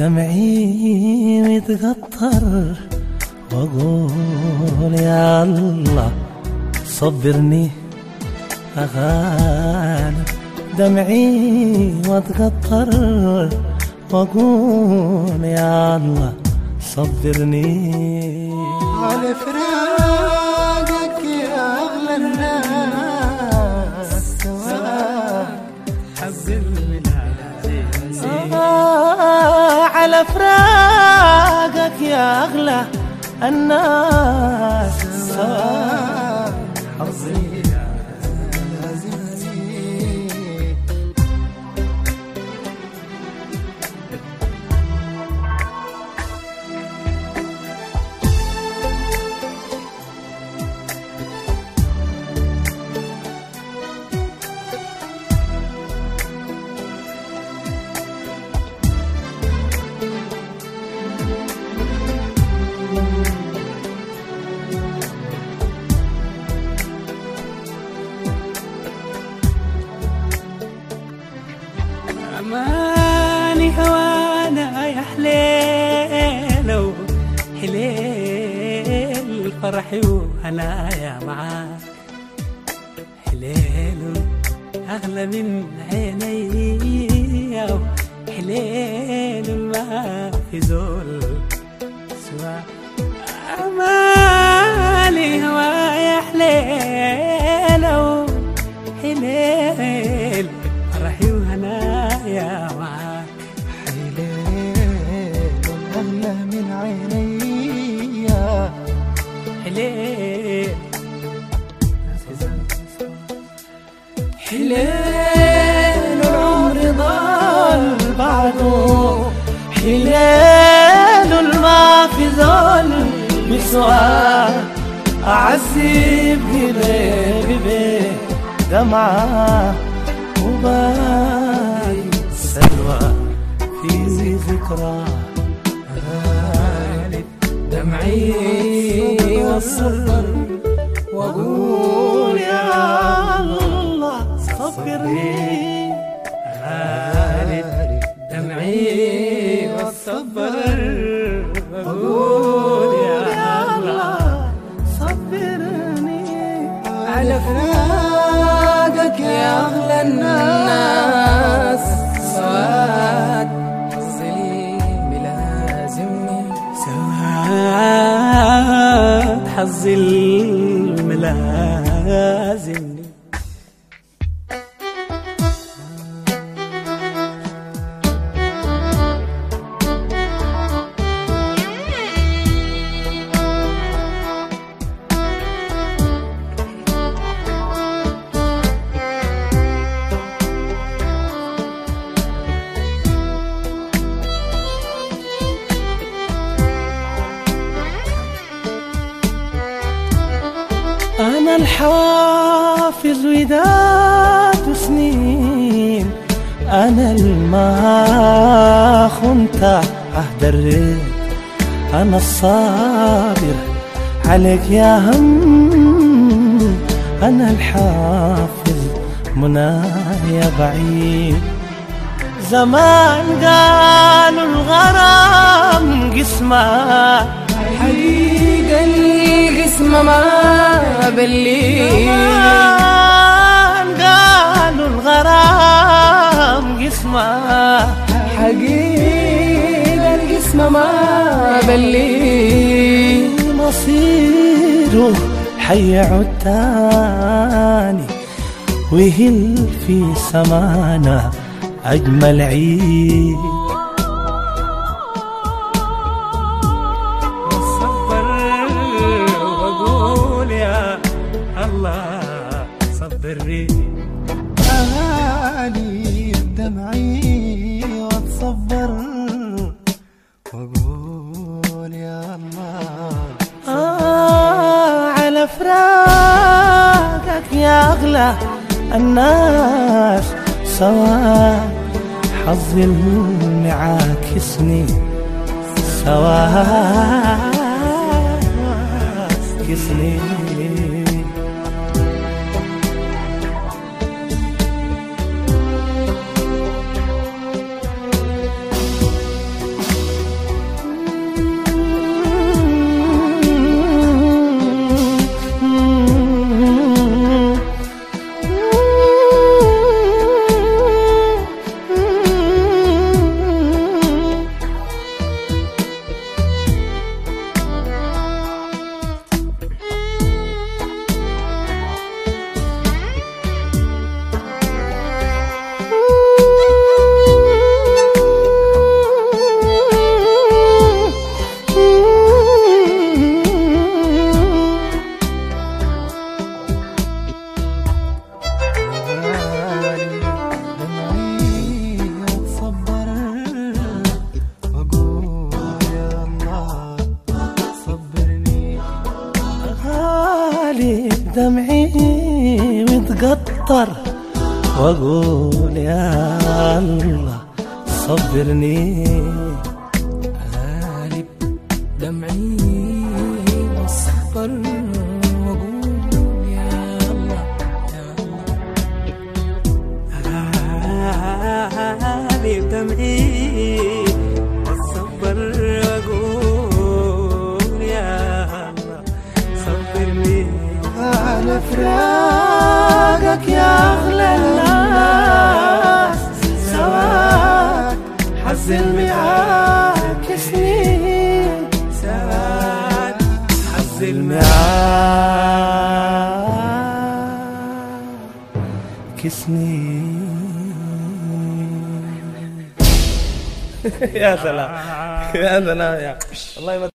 دمعي متقطر وأقول يا الله صبرني اغاني دمعي واتقطر وأقول يا الله صبرني. على فراقك يا أغلى الناس. فراقك يا أغلى الناس حظي أماني هوانا يا حليلو حليل فرحي وهنايا معاك حليل أغلى من عيني حليل ما في زول سوا أمالي هوايا حليلو حليل فرحي وهنايا معاك من عيني حليل حليل العمر ضل بعده. حليل ما في ذل بسؤال أعذب قلبي دمعة وباقي سلوى. في ذكرى. دمعي والصبر وأقول يا الله صبرني. دمعي والصبر بقول يا الله صبرني. على فراقك يا أغلى الناس. سواد حظي الحافظ وداد سنين أنا الما خنت عهد الريت أنا الصابر عليك يا هم. أنا الحافظ منايا بعيد. زمان قالوا الغرام قسمه. حقيقة القسم ما زمان قالوا الغرام قسمه. حقيقة القسم ما بلي مصيره حيعود تاني ويهل في سمانا أجمل عيد. الله صبرني أهالي دمعي واتصبر واقول يا الله آه على فراقك يا أغلى الناس سواء حظي المعاكسني سواء اتقطر وأقول يا الله صبرني. غالب دمعي والصبر وأقول دمعي فراقك يا أغلى الناس سواك حز المعاك سنين سواد حز المعاد كسني يا سلام يا سلام يا. والله ما